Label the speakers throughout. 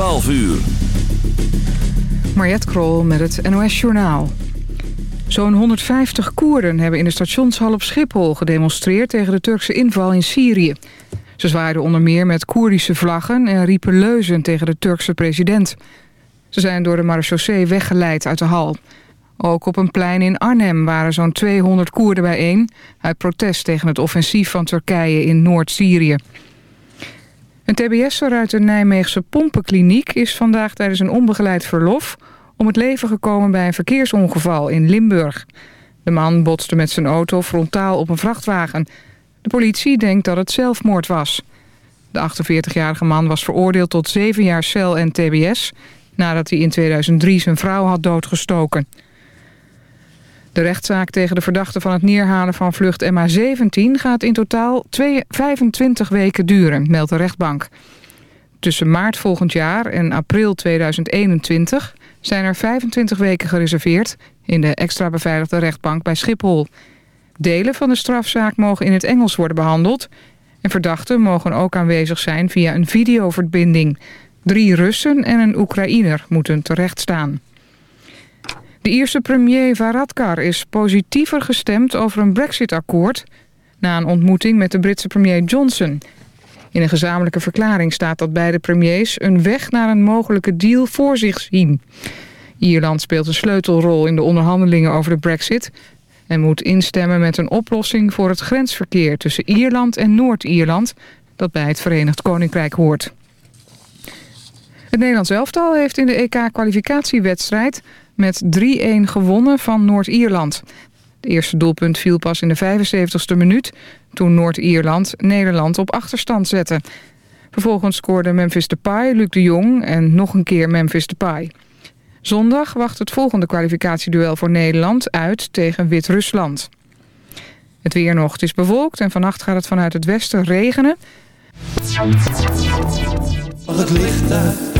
Speaker 1: 12 uur.
Speaker 2: Mariette Krol met het NOS Journaal. Zo'n 150 Koerden hebben in de stationshal op Schiphol gedemonstreerd... tegen de Turkse inval in Syrië. Ze zwaaiden onder meer met Koerdische vlaggen... en riepen leuzen tegen de Turkse president. Ze zijn door de marechaussee weggeleid uit de hal. Ook op een plein in Arnhem waren zo'n 200 Koerden bijeen... uit protest tegen het offensief van Turkije in Noord-Syrië. Een tbs'er uit de Nijmeegse pompenkliniek is vandaag tijdens een onbegeleid verlof... om het leven gekomen bij een verkeersongeval in Limburg. De man botste met zijn auto frontaal op een vrachtwagen. De politie denkt dat het zelfmoord was. De 48-jarige man was veroordeeld tot 7 jaar cel en tbs... nadat hij in 2003 zijn vrouw had doodgestoken. De rechtszaak tegen de verdachte van het neerhalen van vlucht MH17 gaat in totaal 25 weken duren, meldt de rechtbank. Tussen maart volgend jaar en april 2021 zijn er 25 weken gereserveerd in de extra beveiligde rechtbank bij Schiphol. Delen van de strafzaak mogen in het Engels worden behandeld en verdachten mogen ook aanwezig zijn via een videoverbinding. Drie Russen en een Oekraïner moeten terechtstaan. De Ierse premier Varadkar is positiever gestemd over een brexit-akkoord... na een ontmoeting met de Britse premier Johnson. In een gezamenlijke verklaring staat dat beide premiers... een weg naar een mogelijke deal voor zich zien. Ierland speelt een sleutelrol in de onderhandelingen over de brexit... en moet instemmen met een oplossing voor het grensverkeer... tussen Ierland en Noord-Ierland, dat bij het Verenigd Koninkrijk hoort. Het Nederlands elftal heeft in de EK-kwalificatiewedstrijd met 3-1 gewonnen van Noord-Ierland. Het eerste doelpunt viel pas in de 75ste minuut... toen Noord-Ierland Nederland op achterstand zette. Vervolgens scoorden Memphis Depay, Luc de Jong en nog een keer Memphis Depay. Zondag wacht het volgende kwalificatieduel voor Nederland uit tegen Wit-Rusland. Het weer nog. Het is bewolkt en vannacht gaat het vanuit het westen regenen.
Speaker 3: Het licht?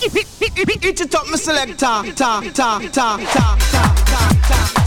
Speaker 4: Eat it up, my selector. Ta, ta, ta, ta, ta, ta, ta,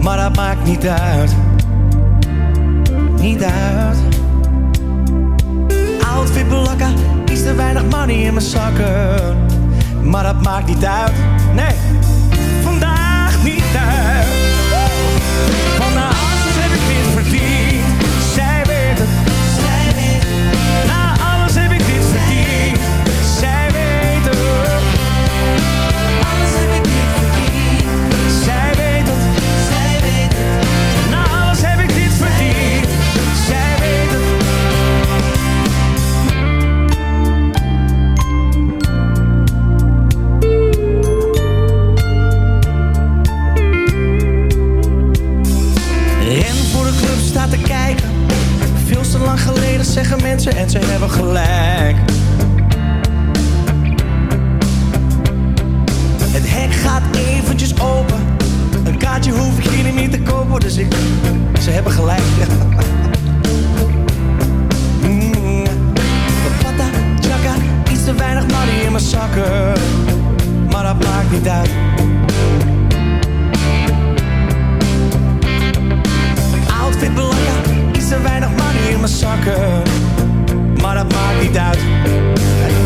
Speaker 4: maar dat maakt niet uit. Niet uit. Outfit blakken, is er weinig money in mijn zakken. Maar dat maakt niet uit, nee. Vandaag niet uit. lang geleden zeggen mensen en ze hebben gelijk. Het hek gaat eventjes open. Een kaartje hoef ik jullie niet te kopen Dus ik, ze hebben gelijk. Mm. Pata, chaka, iets te weinig money in mijn zakken. Maar dat maakt niet uit. Outfit belakken mijn maar dat maakt niet uit.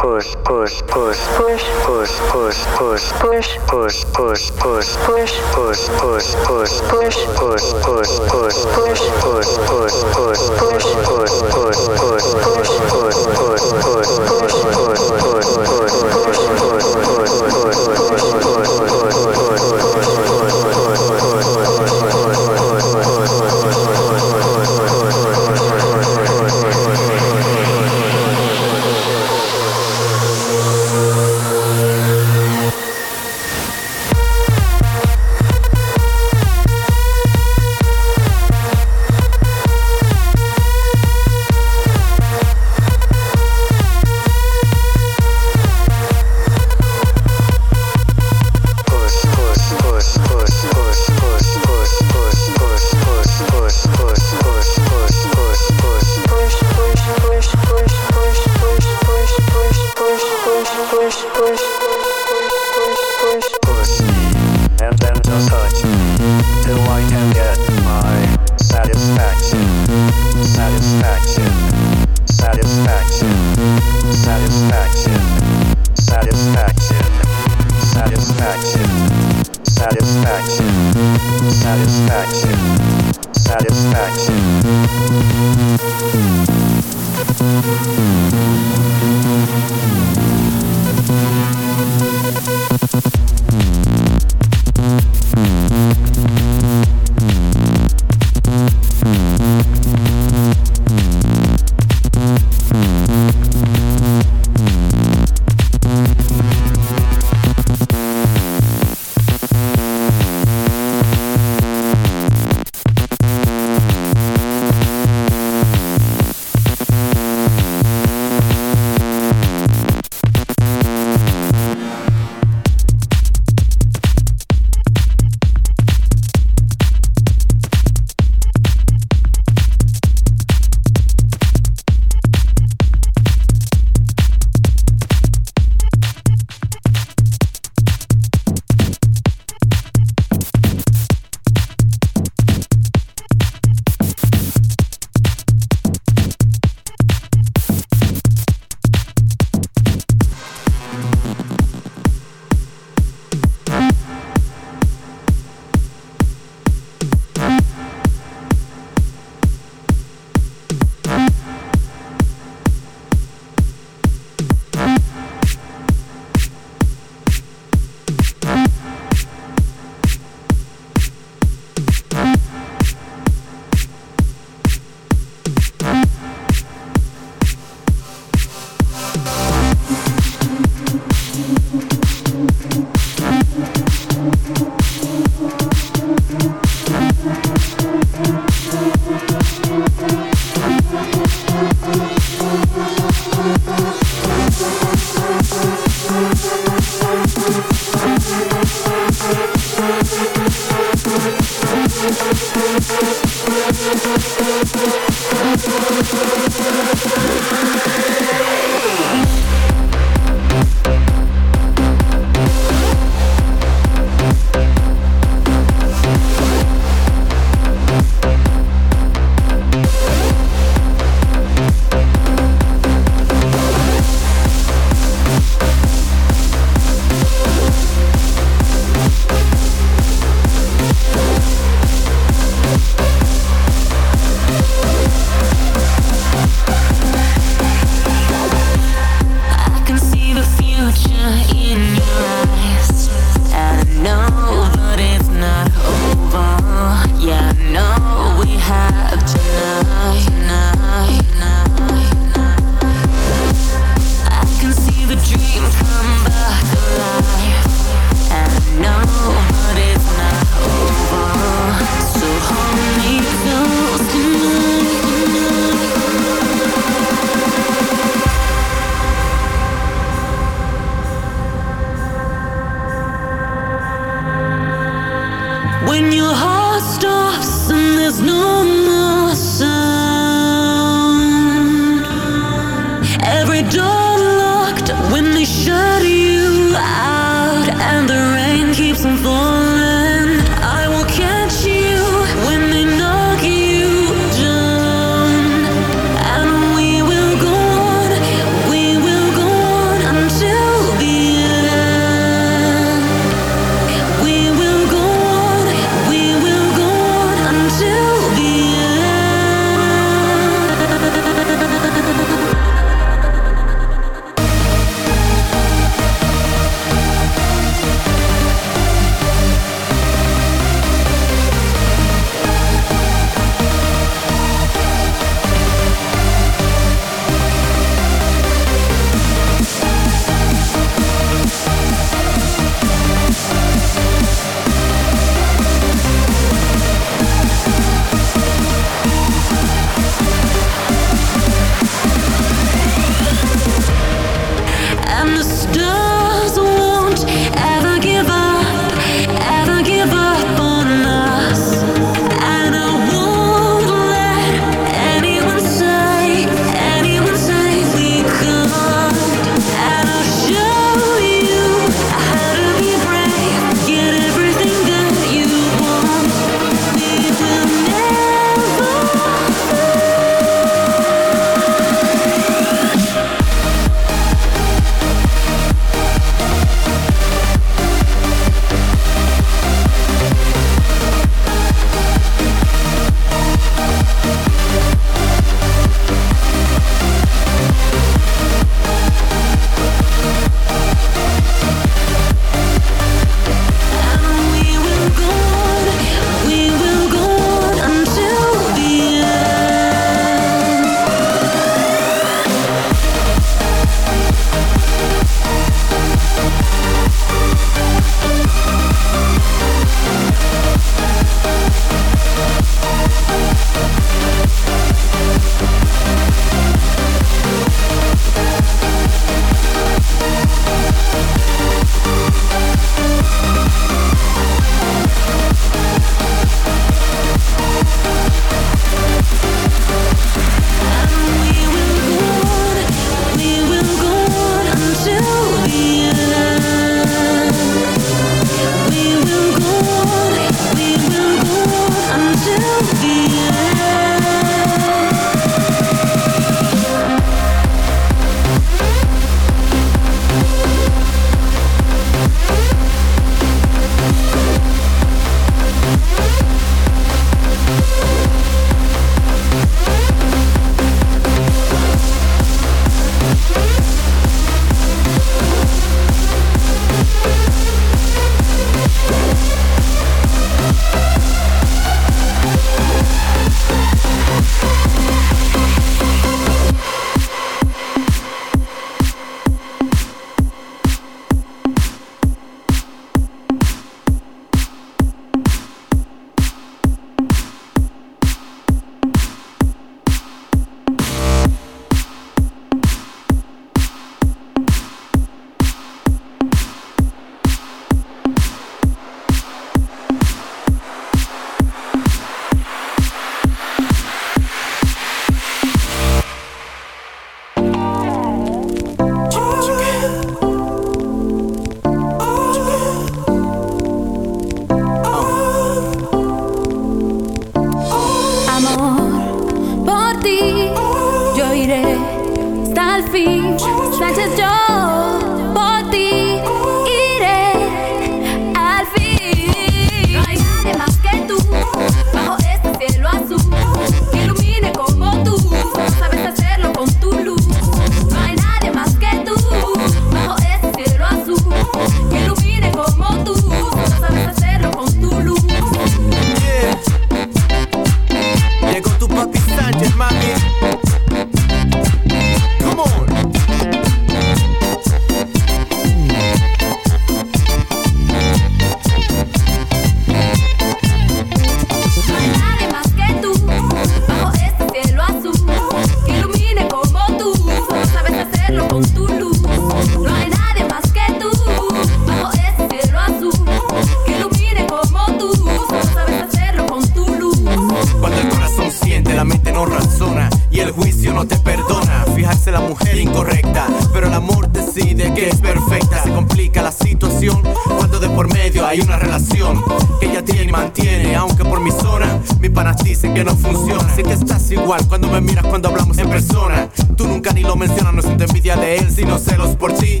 Speaker 5: Sé que estás igual cuando me miras cuando hablamos en persona. Tú nunca ni lo mencionas, no siento envidia de él, sino celos por ti.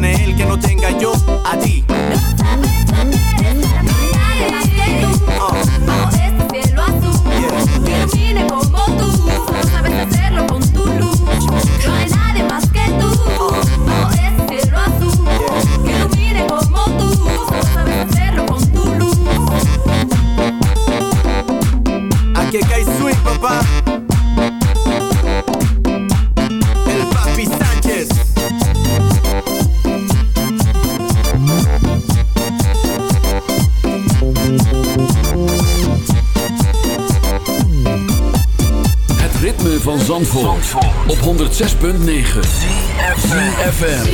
Speaker 5: tiene él que no tenga yo a ti.
Speaker 1: 106.9 FM.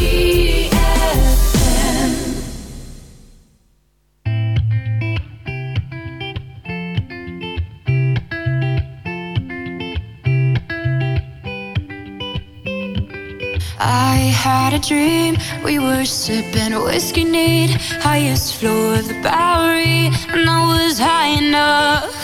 Speaker 6: I had a dream, we were sipping whiskey neat. Highest floor of the Bowery, and I was high enough.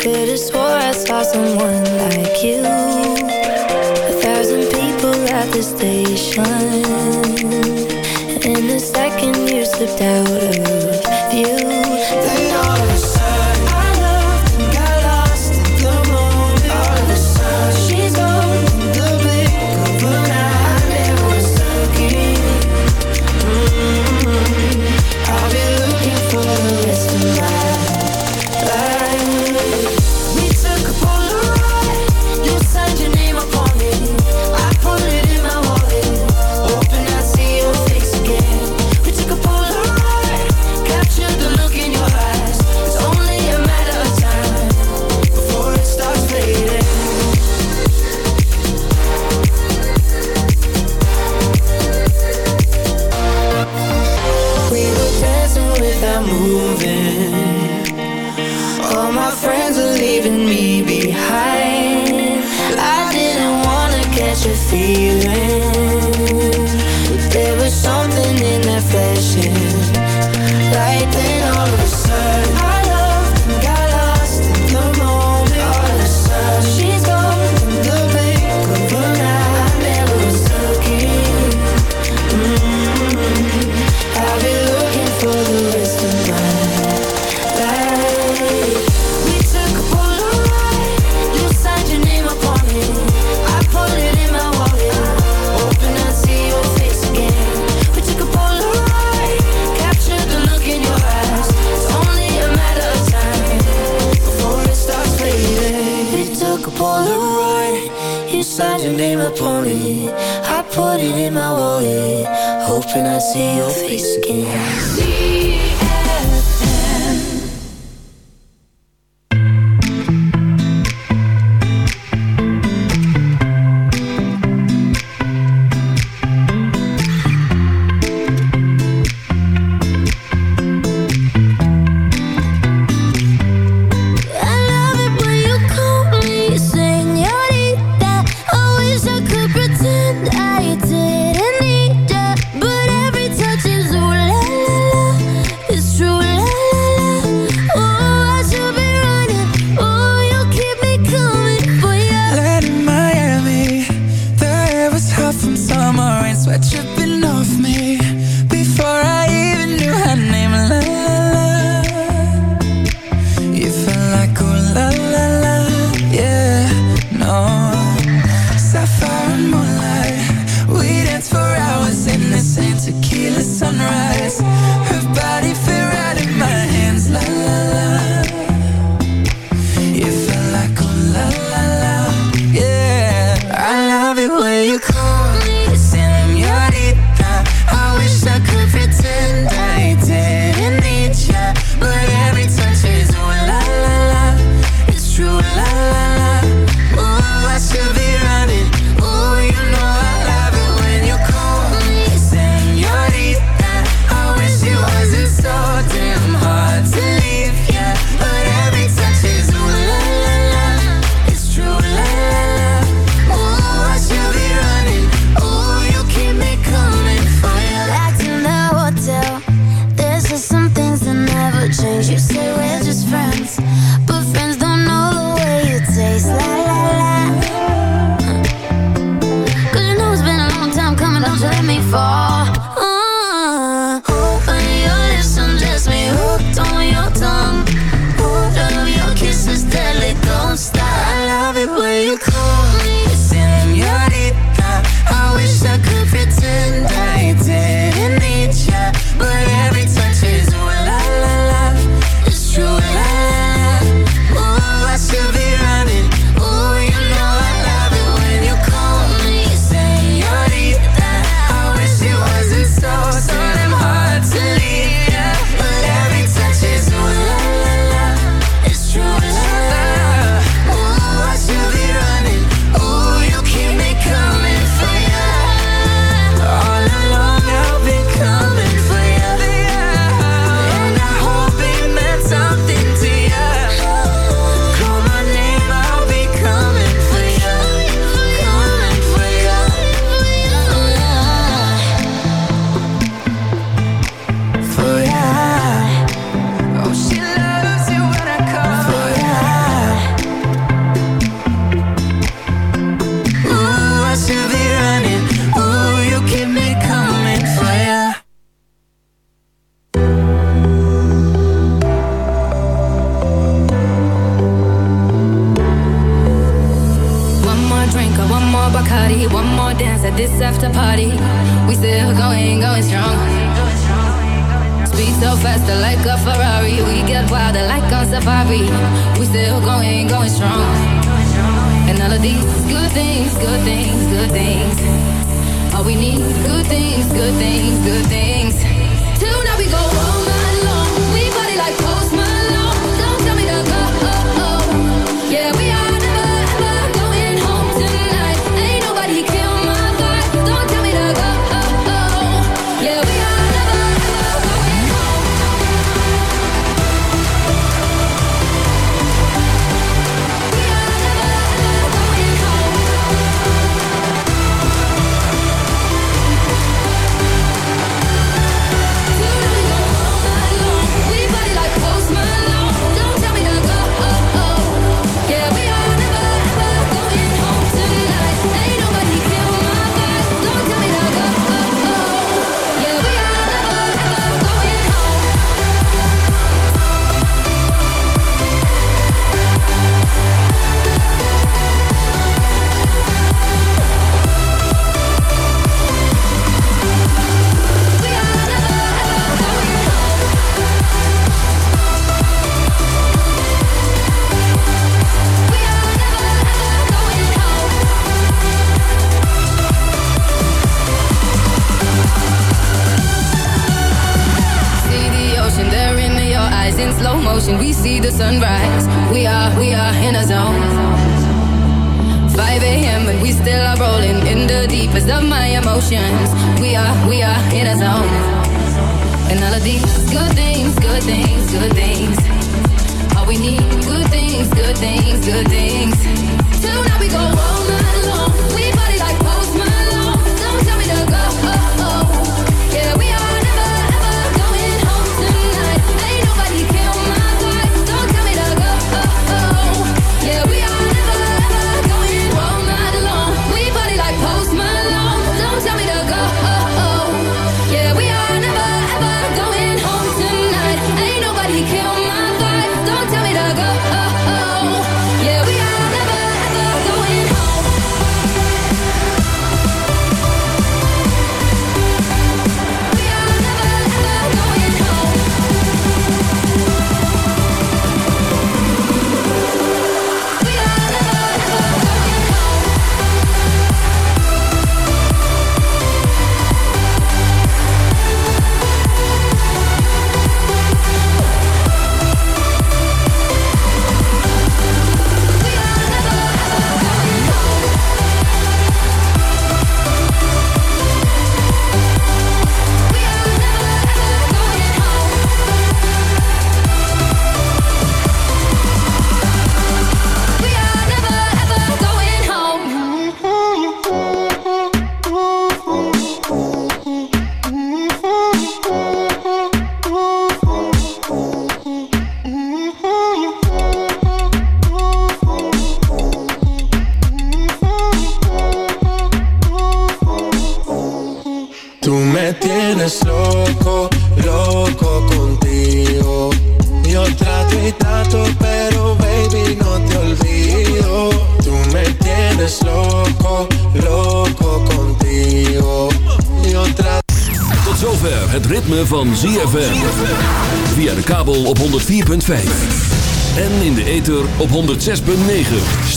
Speaker 6: could've swore I saw someone like you. A thousand people at the station. In a second you slipped out of view. Hoping I see your face again.